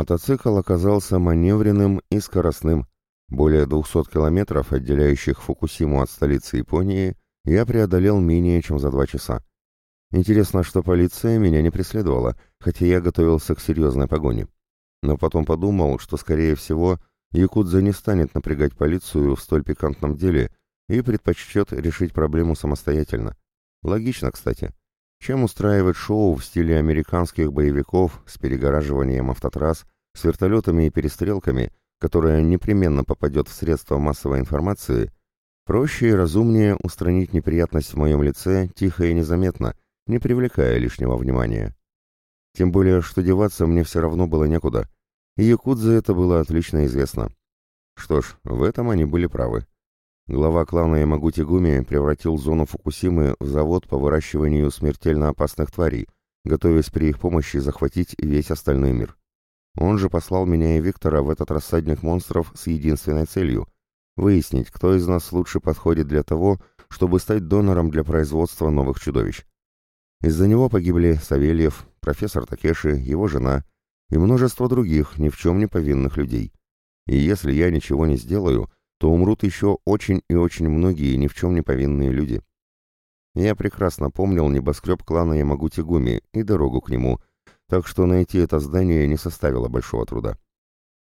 Мотоцикл оказался маневренным и скоростным. Более 200 километров, отделяющих Фукусиму от столицы Японии, я преодолел менее чем за два часа. Интересно, что полиция меня не преследовала, хотя я готовился к серьезной погоне. Но потом подумал, что, скорее всего, Якудза не станет напрягать полицию в столь пикантном деле и предпочтет решить проблему самостоятельно. Логично, кстати. Чем устраивать шоу в стиле американских боевиков с перегораживанием автотрасс, с вертолетами и перестрелками, которая непременно попадет в средства массовой информации, проще и разумнее устранить неприятность в моем лице тихо и незаметно, не привлекая лишнего внимания. Тем более, что деваться мне все равно было некуда, и якудзе это было отлично известно. Что ж, в этом они были правы. Глава клана Ямагути Гуми превратил зону Фукусимы в завод по выращиванию смертельно опасных тварей, готовясь при их помощи захватить весь остальной мир. Он же послал меня и Виктора в этот рассадник монстров с единственной целью — выяснить, кто из нас лучше подходит для того, чтобы стать донором для производства новых чудовищ. Из-за него погибли Савельев, профессор Такеши, его жена и множество других ни в чем не повинных людей. И если я ничего не сделаю, то умрут еще очень и очень многие ни в чем не повинные люди. Я прекрасно помнил небоскреб клана Ямагути-Гуми и дорогу к нему, так что найти это здание не составило большого труда.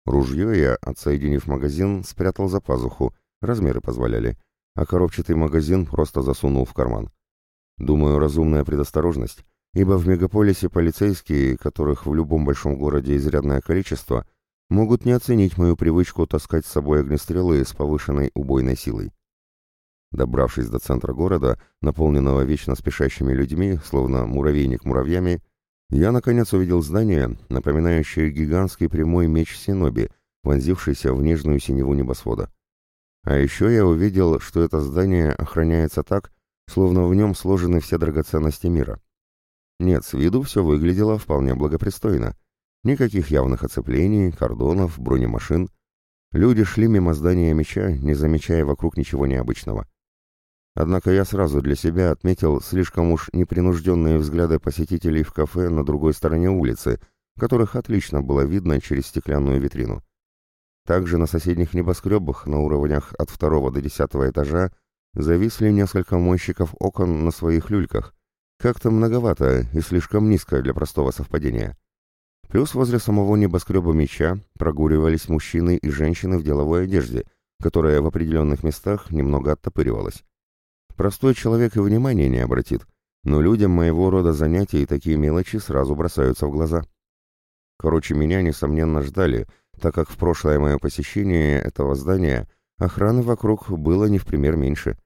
Ружье я, отсоединив магазин, спрятал за пазуху, размеры позволяли, а коробчатый магазин просто засунул в карман. Думаю, разумная предосторожность, ибо в мегаполисе полицейские, которых в любом большом городе изрядное количество, могут не оценить мою привычку таскать с собой огнестрелы с повышенной убойной силой. Добравшись до центра города, наполненного вечно спешащими людьми, словно муравейник муравьями, я наконец увидел здание, напоминающее гигантский прямой меч Синоби, вонзившийся в нежную синеву небосвода. А еще я увидел, что это здание охраняется так, словно в нем сложены все драгоценности мира. Нет, с виду все выглядело вполне благопристойно. Никаких явных оцеплений, кордонов, бронемашин. Люди шли мимо здания меча, не замечая вокруг ничего необычного. Однако я сразу для себя отметил слишком уж непринужденные взгляды посетителей в кафе на другой стороне улицы, которых отлично было видно через стеклянную витрину. Также на соседних небоскребах на уровнях от второго до десятого этажа зависли несколько мойщиков окон на своих люльках. Как-то многовато и слишком низко для простого совпадения. Плюс возле самого небоскреба меча прогуливались мужчины и женщины в деловой одежде, которая в определенных местах немного оттопыривалась. Простой человек и внимания не обратит, но людям моего рода занятий такие мелочи сразу бросаются в глаза. Короче, меня, несомненно, ждали, так как в прошлое мое посещение этого здания охраны вокруг было не в пример меньше.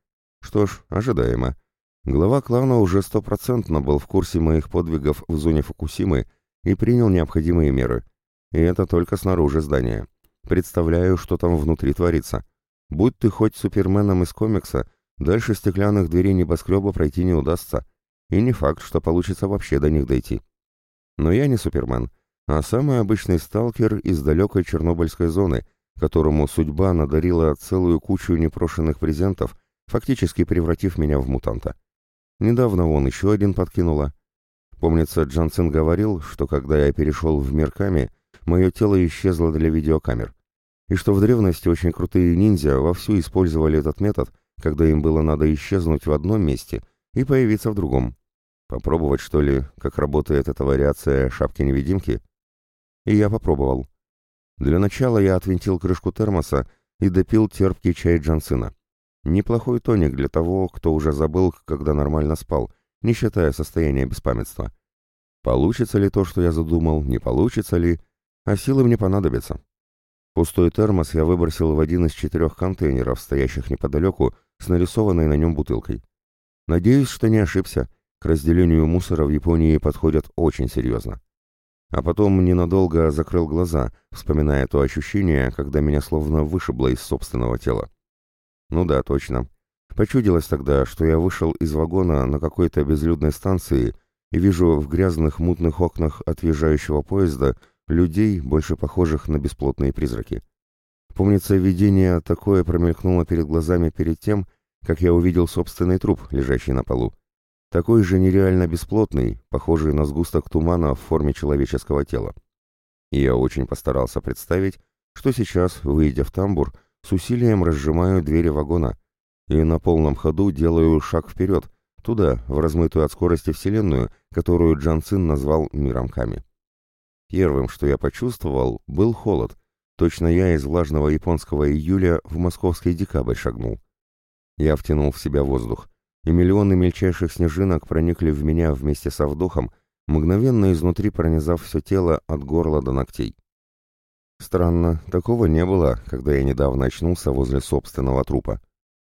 Что ж, ожидаемо. Глава клана уже стопроцентно был в курсе моих подвигов в зоне Фукусимы и принял необходимые меры. И это только снаружи здания. Представляю, что там внутри творится. Будь ты хоть суперменом из комикса, Дальше стеклянных дверей небоскреба пройти не удастся, и не факт, что получится вообще до них дойти. Но я не Супермен, а самый обычный сталкер из далекой Чернобыльской зоны, которому судьба надарила целую кучу непрошенных презентов, фактически превратив меня в мутанта. Недавно он еще один подкинула. Помнится, Джансен говорил, что когда я перешел в мир Ками, мое тело исчезло для видеокамер, и что в древности очень крутые ниндзя вовсю использовали этот метод — когда им было надо исчезнуть в одном месте и появиться в другом. Попробовать, что ли, как работает эта вариация шапки-невидимки? И я попробовал. Для начала я отвинтил крышку термоса и допил терпкий чай Джансына. Неплохой тоник для того, кто уже забыл, когда нормально спал, не считая состояния беспамятства. Получится ли то, что я задумал, не получится ли, а силы мне понадобятся. Пустой термос я выбросил в один из четырех контейнеров, стоящих неподалеку, с нарисованной на нем бутылкой. Надеюсь, что не ошибся. К разделению мусора в Японии подходят очень серьезно. А потом ненадолго закрыл глаза, вспоминая то ощущение, когда меня словно вышибло из собственного тела. Ну да, точно. Почудилось тогда, что я вышел из вагона на какой-то безлюдной станции и вижу в грязных мутных окнах отъезжающего поезда людей, больше похожих на бесплотные призраки. Помнится, видение такое промелькнуло перед глазами перед тем, как я увидел собственный труп, лежащий на полу. Такой же нереально бесплотный, похожий на сгусток тумана в форме человеческого тела. И я очень постарался представить, что сейчас, выйдя в тамбур, с усилием разжимаю двери вагона и на полном ходу делаю шаг вперед, туда, в размытую от скорости вселенную, которую Джан Цин назвал миром Ками. Первым, что я почувствовал, был холод. Точно я из влажного японского июля в московский декабрь шагнул. Я втянул в себя воздух, и миллионы мельчайших снежинок проникли в меня вместе со вдохом, мгновенно изнутри пронизав все тело от горла до ногтей. Странно, такого не было, когда я недавно очнулся возле собственного трупа.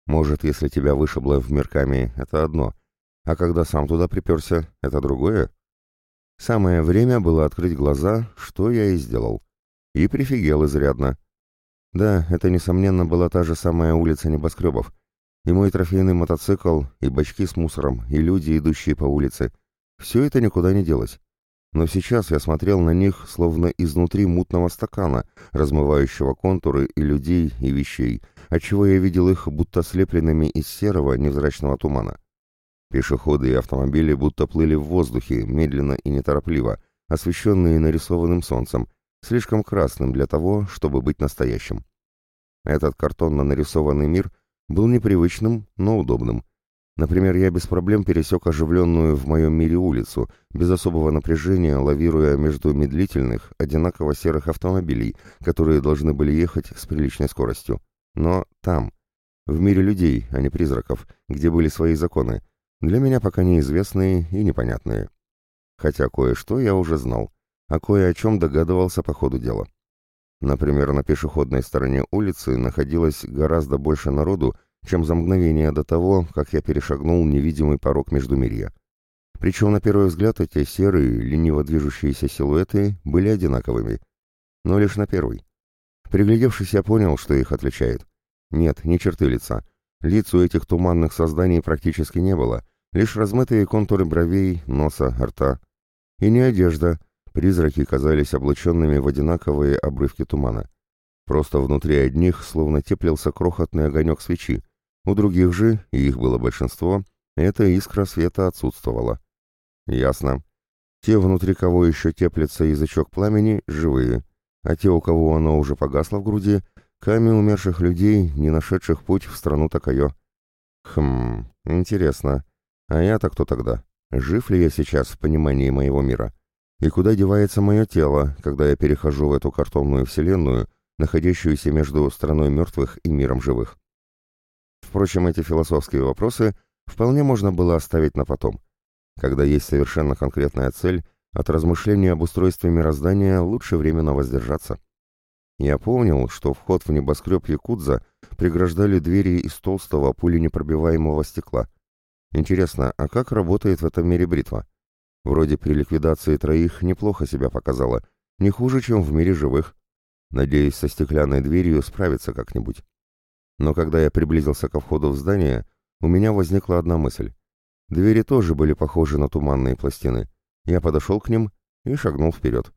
Может, если тебя вышибло в мерками, это одно, а когда сам туда приперся, это другое? Самое время было открыть глаза, что я и сделал. И прифигел изрядно. Да, это, несомненно, была та же самая улица небоскребов. И мой трофейный мотоцикл, и бачки с мусором, и люди, идущие по улице. Все это никуда не делось. Но сейчас я смотрел на них, словно изнутри мутного стакана, размывающего контуры и людей, и вещей, отчего я видел их будто слепленными из серого невзрачного тумана. Пешеходы и автомобили будто плыли в воздухе, медленно и неторопливо, освещенные нарисованным солнцем, слишком красным для того, чтобы быть настоящим. Этот картонно нарисованный мир был непривычным, но удобным. Например, я без проблем пересек оживленную в моем мире улицу, без особого напряжения, лавируя между медлительных, одинаково серых автомобилей, которые должны были ехать с приличной скоростью. Но там, в мире людей, а не призраков, где были свои законы, для меня пока неизвестные и непонятные. Хотя кое-что я уже знал, а кое о чем догадывался по ходу дела. Например, на пешеходной стороне улицы находилось гораздо больше народу, чем за мгновение до того, как я перешагнул невидимый порог Междумирья. Причем на первый взгляд эти серые, лениво движущиеся силуэты были одинаковыми. Но лишь на первый. Приглядевшись, я понял, что их отличает. Нет, не черты лица. Лиц у этих туманных созданий практически не было, лишь размытые контуры бровей, носа, рта. И не одежда. Призраки казались облаченными в одинаковые обрывки тумана. Просто внутри одних словно теплился крохотный огонек свечи, у других же, и их было большинство, эта искра света отсутствовала. Ясно. Те, внутри кого еще теплится язычок пламени, живые, а те, у кого оно уже погасло в груди, камни умерших людей, не нашедших путь в страну Такайо. Хм, интересно. А я-то кто тогда? Жив ли я сейчас в понимании моего мира? И куда девается мое тело, когда я перехожу в эту картонную вселенную, находящуюся между страной мертвых и миром живых. Впрочем, эти философские вопросы вполне можно было оставить на потом. Когда есть совершенно конкретная цель, от размышления об устройстве мироздания лучше временно воздержаться. Я помнил, что вход в небоскреб Якудза преграждали двери из толстого пуленепробиваемого стекла. Интересно, а как работает в этом мире бритва? Вроде при ликвидации троих неплохо себя показала, не хуже, чем в мире живых. Надеюсь, со стеклянной дверью справиться как-нибудь. Но когда я приблизился ко входу в здание, у меня возникла одна мысль. Двери тоже были похожи на туманные пластины. Я подошел к ним и шагнул вперед.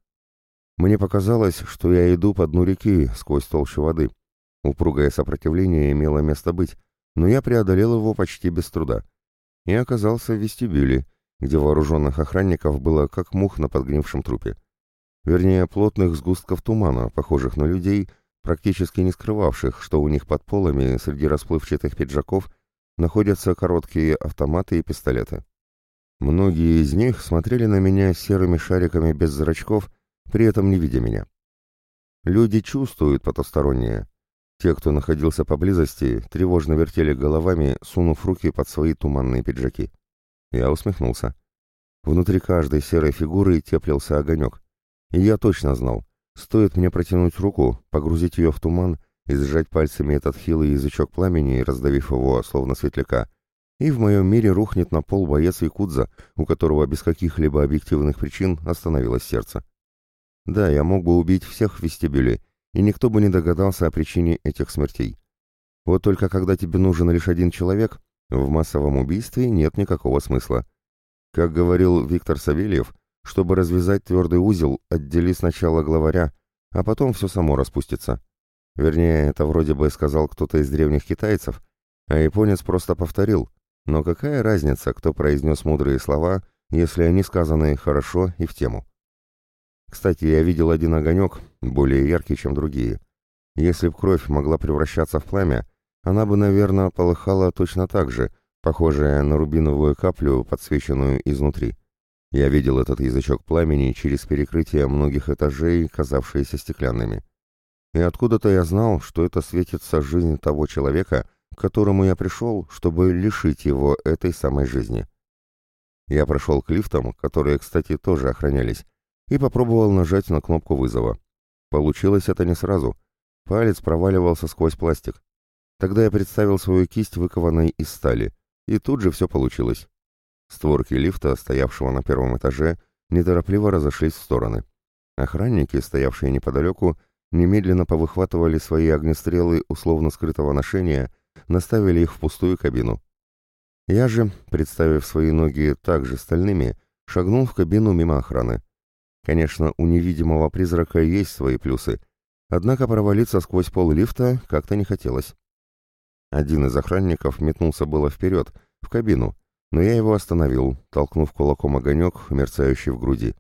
Мне показалось, что я иду по дну реки сквозь толщу воды. Упругое сопротивление имело место быть, но я преодолел его почти без труда. И оказался в вестибюле, где вооруженных охранников было как мух на подгнившем трупе вернее плотных сгустков тумана, похожих на людей, практически не скрывавших, что у них под полами среди расплывчатых пиджаков находятся короткие автоматы и пистолеты. Многие из них смотрели на меня серыми шариками без зрачков, при этом не видя меня. Люди чувствуют потустороннее. Те, кто находился поблизости, тревожно вертели головами, сунув руки под свои туманные пиджаки. Я усмехнулся. Внутри каждой серой фигуры теплился огонек. И я точно знал, стоит мне протянуть руку, погрузить ее в туман и сжать пальцами этот хилый язычок пламени, раздавив его, словно светляка, и в моем мире рухнет на пол боец Якудза, у которого без каких-либо объективных причин остановилось сердце. Да, я мог бы убить всех в вестибюле, и никто бы не догадался о причине этих смертей. Вот только когда тебе нужен лишь один человек, в массовом убийстве нет никакого смысла. Как говорил Виктор Савельев, чтобы развязать твердый узел, отдели сначала главаря, а потом все само распустится. Вернее, это вроде бы сказал кто-то из древних китайцев, а японец просто повторил. Но какая разница, кто произнес мудрые слова, если они сказаны хорошо и в тему? Кстати, я видел один огонек, более яркий, чем другие. Если б кровь могла превращаться в пламя, она бы, наверное, полыхала точно так же, похожая на рубиновую каплю, подсвеченную изнутри. Я видел этот язычок пламени через перекрытие многих этажей, казавшиеся стеклянными. И откуда-то я знал, что это светится жизнь того человека, к которому я пришел, чтобы лишить его этой самой жизни. Я прошел к лифтам, которые, кстати, тоже охранялись, и попробовал нажать на кнопку вызова. Получилось это не сразу. Палец проваливался сквозь пластик. Тогда я представил свою кисть, выкованной из стали, и тут же все получилось. Створки лифта, стоявшего на первом этаже, неторопливо разошлись в стороны. Охранники, стоявшие неподалеку, немедленно повыхватывали свои огнестрелы условно скрытого ношения, наставили их в пустую кабину. Я же, представив свои ноги также стальными, шагнул в кабину мимо охраны. Конечно, у невидимого призрака есть свои плюсы, однако провалиться сквозь пол лифта как-то не хотелось. Один из охранников метнулся было вперед, в кабину, но я его остановил, толкнув кулаком огонек, мерцающий в груди.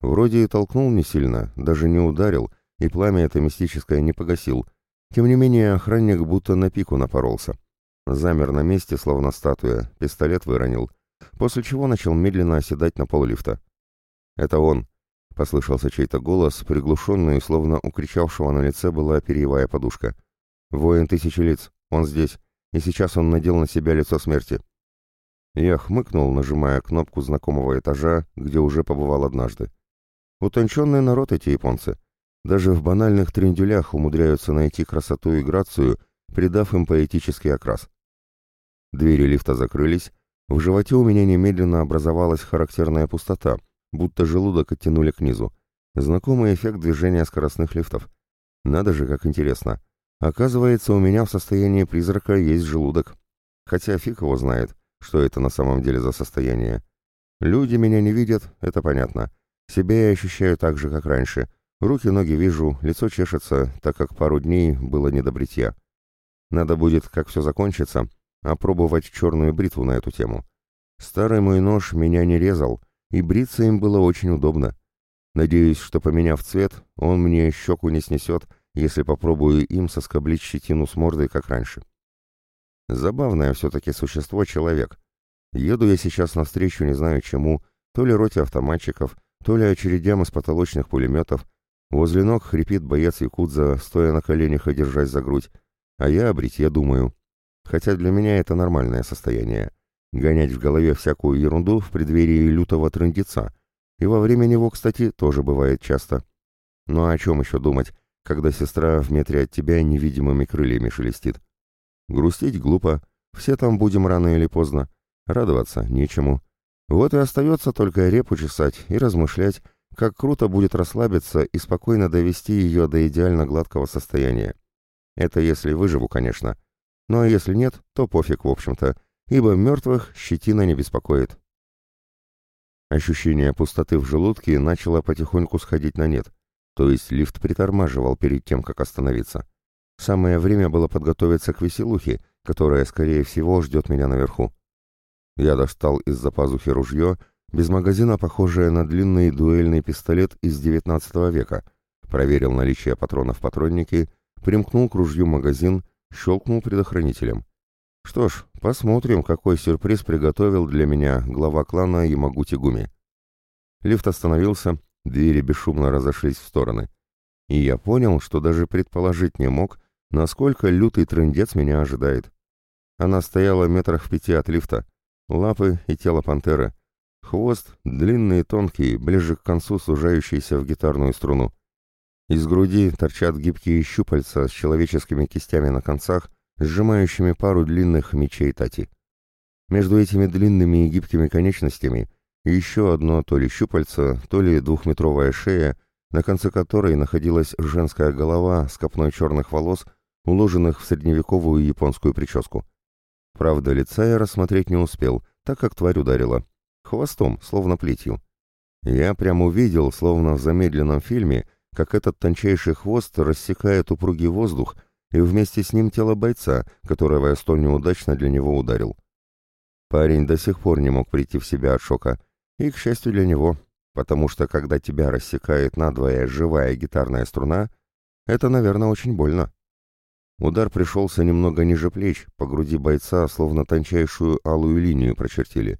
Вроде и толкнул не сильно, даже не ударил, и пламя это мистическое не погасил. Тем не менее, охранник будто на пику напоролся. Замер на месте, словно статуя, пистолет выронил, после чего начал медленно оседать на пол лифта. «Это он!» — послышался чей-то голос, приглушенный, словно у кричавшего на лице была перьевая подушка. «Воин тысячи лиц, он здесь, и сейчас он надел на себя лицо смерти». Я хмыкнул, нажимая кнопку знакомого этажа, где уже побывал однажды. Утонченный народ эти японцы. Даже в банальных трендюлях умудряются найти красоту и грацию, придав им поэтический окрас. Двери лифта закрылись, в животе у меня немедленно образовалась характерная пустота, будто желудок оттянули к низу. Знакомый эффект движения скоростных лифтов. Надо же, как интересно. Оказывается, у меня в состоянии призрака есть желудок. Хотя фиг его знает, что это на самом деле за состояние. Люди меня не видят, это понятно. Себя я ощущаю так же, как раньше. Руки-ноги вижу, лицо чешется, так как пару дней было не до бритья. Надо будет, как все закончится, опробовать черную бритву на эту тему. Старый мой нож меня не резал, и бриться им было очень удобно. Надеюсь, что поменяв цвет, он мне щеку не снесет, если попробую им соскоблить щетину с мордой, как раньше. Забавное все-таки существо человек. Еду я сейчас навстречу не знаю чему, то ли роте автоматчиков, то ли очередям из потолочных пулеметов. Возле ног хрипит боец Якудза, стоя на коленях и держась за грудь. А я о бритье думаю. Хотя для меня это нормальное состояние. Гонять в голове всякую ерунду в преддверии лютого трындеца. И во время него, кстати, тоже бывает часто. Ну а о чем еще думать, когда сестра в метре от тебя невидимыми крыльями шелестит? Грустить глупо, все там будем рано или поздно. Радоваться нечему. Вот и остается только репу чесать и размышлять, как круто будет расслабиться и спокойно довести ее до идеально гладкого состояния. Это если выживу, конечно. Ну а если нет, то пофиг, в общем-то, ибо мертвых щетина не беспокоит. Ощущение пустоты в желудке начало потихоньку сходить на нет, то есть лифт притормаживал перед тем, как остановиться. Самое время было подготовиться к веселухе, которая, скорее всего, ждет меня наверху. Я достал из-за пазухи ружье, без магазина похожее на длинный дуэльный пистолет из XIX века, проверил наличие патронов в патроннике, примкнул к ружью магазин, щелкнул предохранителем. Что ж, посмотрим, какой сюрприз приготовил для меня глава клана Ямагути Гуми. Лифт остановился, двери бесшумно разошлись в стороны. И я понял, что даже предположить не мог, насколько лютый трындец меня ожидает. Она стояла метрах в пяти от лифта, лапы и тело пантеры, хвост длинный и тонкий, ближе к концу сужающийся в гитарную струну. Из груди торчат гибкие щупальца с человеческими кистями на концах, сжимающими пару длинных мечей тати. Между этими длинными и гибкими конечностями еще одно то ли щупальце, то ли двухметровая шея, на конце которой находилась женская голова с копной черных волос уложенных в средневековую японскую прическу. Правда, лица я рассмотреть не успел, так как тварь ударила. Хвостом, словно плетью. Я прямо увидел, словно в замедленном фильме, как этот тончайший хвост рассекает упругий воздух и вместе с ним тело бойца, которого я столь неудачно для него ударил. Парень до сих пор не мог прийти в себя от шока, и, к счастью для него, потому что когда тебя рассекает надвое живая гитарная струна, это, наверное, очень больно. Удар пришелся немного ниже плеч, по груди бойца словно тончайшую алую линию прочертили.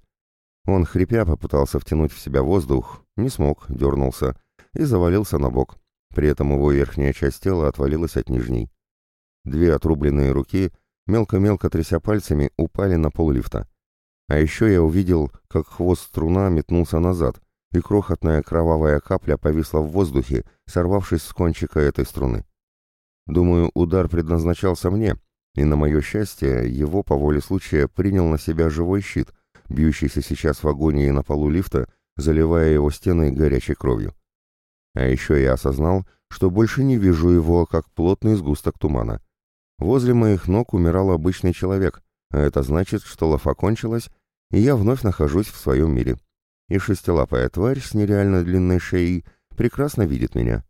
Он, хрипя, попытался втянуть в себя воздух, не смог, дернулся и завалился на бок. При этом его верхняя часть тела отвалилась от нижней. Две отрубленные руки, мелко-мелко тряся пальцами, упали на пол лифта. А еще я увидел, как хвост струна метнулся назад, и крохотная кровавая капля повисла в воздухе, сорвавшись с кончика этой струны. Думаю, удар предназначался мне, и на мое счастье, его по воле случая принял на себя живой щит, бьющийся сейчас в агонии на полу лифта, заливая его стены горячей кровью. А еще я осознал, что больше не вижу его, как плотный сгусток тумана. Возле моих ног умирал обычный человек, это значит, что лафа кончилась, и я вновь нахожусь в своем мире. И шестилапая тварь с нереально длинной шеей прекрасно видит меня.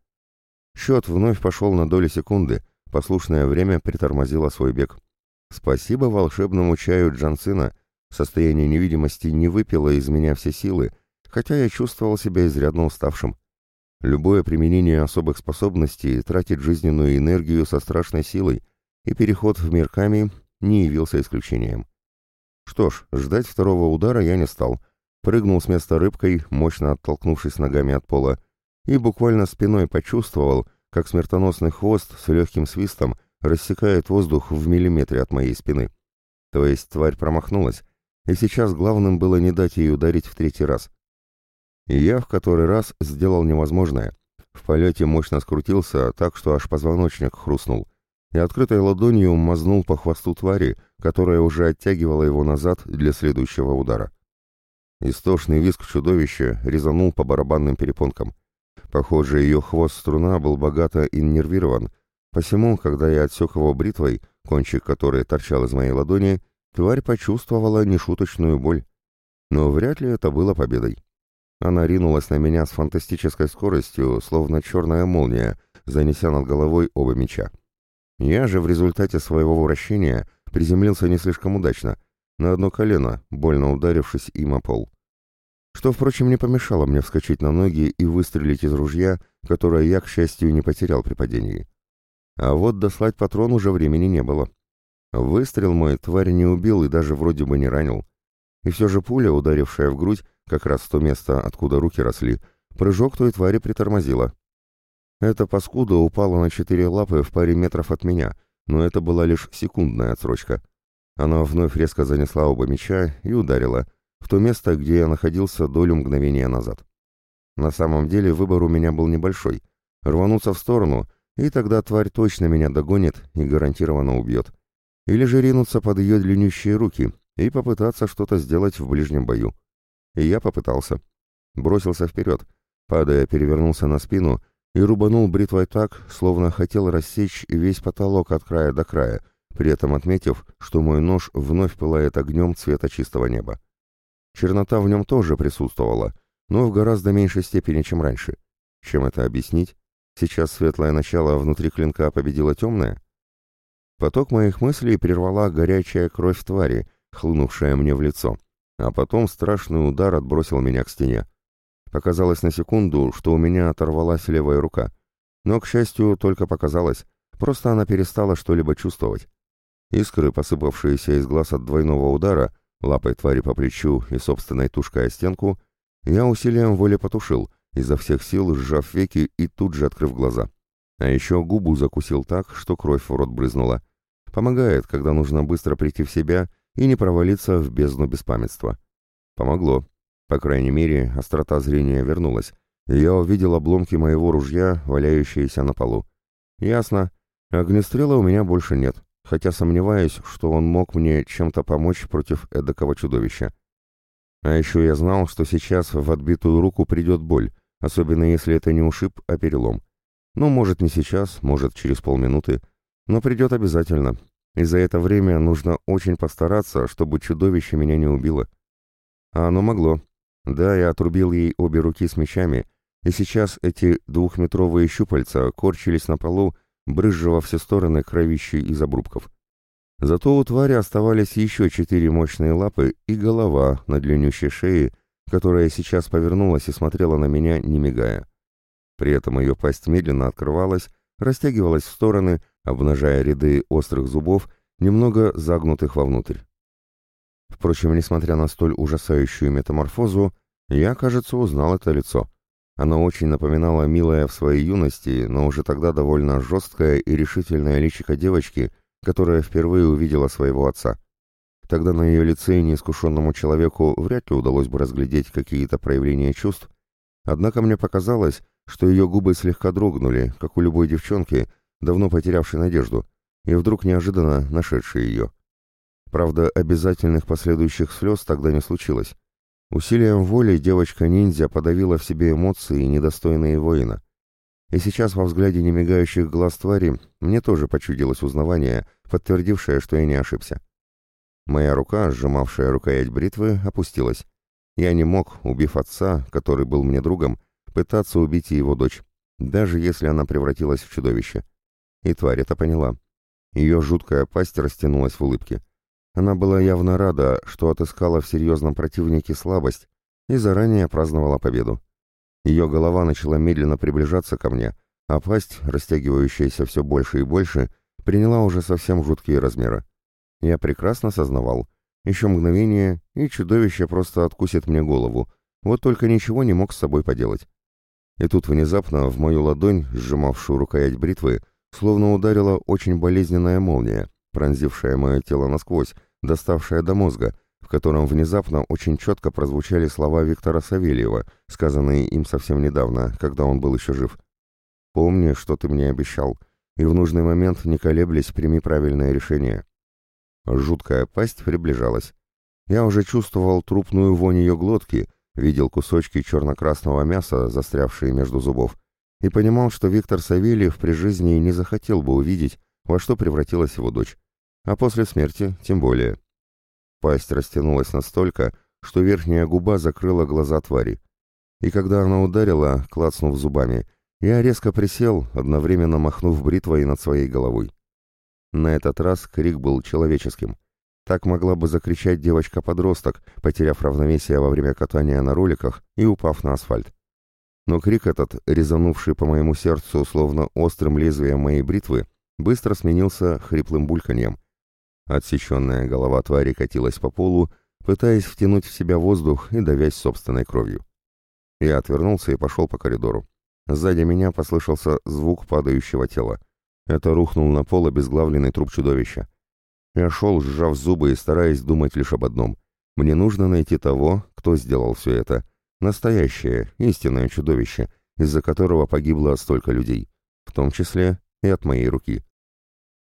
Счет вновь пошел на доли секунды, послушное время притормозило свой бег. Спасибо волшебному чаю Джансина, состояние невидимости не выпило из меня все силы, хотя я чувствовал себя изрядно уставшим. Любое применение особых способностей тратит жизненную энергию со страшной силой, и переход в мир Ками не явился исключением. Что ж, ждать второго удара я не стал. Прыгнул с места рыбкой, мощно оттолкнувшись ногами от пола, и буквально спиной почувствовал, как смертоносный хвост с легким свистом рассекает воздух в миллиметре от моей спины. То есть тварь промахнулась, и сейчас главным было не дать ей ударить в третий раз. И я в который раз сделал невозможное. В полете мощно скрутился, так что аж позвоночник хрустнул, и открытой ладонью мазнул по хвосту твари, которая уже оттягивала его назад для следующего удара. Истошный визг чудовища резанул по барабанным перепонкам. Похоже, ее хвост-струна был богато иннервирован, посему, когда я отсек его бритвой, кончик которой торчал из моей ладони, тварь почувствовала нешуточную боль. Но вряд ли это было победой. Она ринулась на меня с фантастической скоростью, словно черная молния, занеся над головой оба меча. Я же в результате своего вращения приземлился не слишком удачно, на одно колено, больно ударившись им о пол что, впрочем, не помешало мне вскочить на ноги и выстрелить из ружья, которое я, к счастью, не потерял при падении. А вот дослать патрон уже времени не было. Выстрел мой тварь не убил и даже вроде бы не ранил. И все же пуля, ударившая в грудь, как раз в то место, откуда руки росли, прыжок той твари притормозила. Эта паскуда упала на четыре лапы в паре метров от меня, но это была лишь секундная отсрочка. Она вновь резко занесла оба меча и ударила — в то место, где я находился долю мгновения назад. На самом деле выбор у меня был небольшой. Рвануться в сторону, и тогда тварь точно меня догонит и гарантированно убьет. Или же ринуться под ее длиннющие руки и попытаться что-то сделать в ближнем бою. И я попытался. Бросился вперед, падая, перевернулся на спину и рубанул бритвой так, словно хотел рассечь весь потолок от края до края, при этом отметив, что мой нож вновь пылает огнем цвета чистого неба. Чернота в нем тоже присутствовала, но в гораздо меньшей степени, чем раньше. Чем это объяснить? Сейчас светлое начало внутри клинка победило темное? Поток моих мыслей прервала горячая кровь твари, хлынувшая мне в лицо, а потом страшный удар отбросил меня к стене. Показалось на секунду, что у меня оторвалась левая рука. Но, к счастью, только показалось, просто она перестала что-либо чувствовать. Искры, посыпавшиеся из глаз от двойного удара, лапой твари по плечу и собственной тушкой о стенку, я усилием воли потушил, изо всех сил сжав веки и тут же открыв глаза. А еще губу закусил так, что кровь в рот брызнула. Помогает, когда нужно быстро прийти в себя и не провалиться в бездну беспамятства. Помогло. По крайней мере, острота зрения вернулась, и я увидел обломки моего ружья, валяющиеся на полу. Ясно. Огнестрела у меня больше нет хотя сомневаюсь, что он мог мне чем-то помочь против эдакого чудовища. А еще я знал, что сейчас в отбитую руку придет боль, особенно если это не ушиб, а перелом. Ну, может, не сейчас, может, через полминуты, но придет обязательно, и за это время нужно очень постараться, чтобы чудовище меня не убило. А оно могло. Да, я отрубил ей обе руки с мечами, и сейчас эти двухметровые щупальца корчились на полу, брызжа во все стороны кровищей из обрубков. Зато у твари оставались еще четыре мощные лапы и голова на длиннющей шее, которая сейчас повернулась и смотрела на меня, не мигая. При этом ее пасть медленно открывалась, растягивалась в стороны, обнажая ряды острых зубов, немного загнутых вовнутрь. Впрочем, несмотря на столь ужасающую метаморфозу, я, кажется, узнал это лицо. Оно очень напоминало милое в своей юности, но уже тогда довольно жесткое и решительное личико девочки, которая впервые увидела своего отца. Тогда на ее лице неискушенному человеку вряд ли удалось бы разглядеть какие-то проявления чувств, однако мне показалось, что ее губы слегка дрогнули, как у любой девчонки, давно потерявшей надежду, и вдруг неожиданно нашедшей ее. Правда, обязательных последующих слез тогда не случилось. Усилием воли девочка-ниндзя подавила в себе эмоции, недостойные воина. И сейчас во взгляде немигающих глаз твари мне тоже почудилось узнавание, подтвердившее, что я не ошибся. Моя рука, сжимавшая рукоять бритвы, опустилась. Я не мог, убив отца, который был мне другом, пытаться убить и его дочь, даже если она превратилась в чудовище. И тварь это поняла. Ее жуткая пасть растянулась в улыбке. Она была явно рада, что отыскала в серьезном противнике слабость и заранее праздновала победу. Ее голова начала медленно приближаться ко мне, а пасть, растягивающаяся все больше и больше, приняла уже совсем жуткие размеры. Я прекрасно сознавал. Еще мгновение, и чудовище просто откусит мне голову. Вот только ничего не мог с собой поделать. И тут внезапно в мою ладонь, сжимавшую рукоять бритвы, словно ударила очень болезненная молния, пронзившая мое тело насквозь, доставшая до мозга, в котором внезапно очень четко прозвучали слова Виктора Савельева, сказанные им совсем недавно, когда он был еще жив. «Помни, что ты мне обещал, и в нужный момент, не колеблясь, прими правильное решение». Жуткая пасть приближалась. Я уже чувствовал трупную вонь ее глотки, видел кусочки черно-красного мяса, застрявшие между зубов, и понимал, что Виктор Савельев при жизни не захотел бы увидеть, во что превратилась его дочь. А после смерти тем более. Пасть растянулась настолько, что верхняя губа закрыла глаза твари. И когда она ударила, клацнув зубами, я резко присел, одновременно махнув бритвой над своей головой. На этот раз крик был человеческим. Так могла бы закричать девочка-подросток, потеряв равновесие во время катания на роликах и упав на асфальт. Но крик этот, резанувший по моему сердцу словно острым лезвием моей бритвы, быстро сменился хриплым бульканьем. Отсеченная голова твари катилась по полу, пытаясь втянуть в себя воздух и давясь собственной кровью. Я отвернулся и пошел по коридору. Сзади меня послышался звук падающего тела. Это рухнул на пол обезглавленный труп чудовища. Я шел, сжав зубы и стараясь думать лишь об одном. Мне нужно найти того, кто сделал все это. Настоящее, истинное чудовище, из-за которого погибло столько людей, в том числе и от моей руки.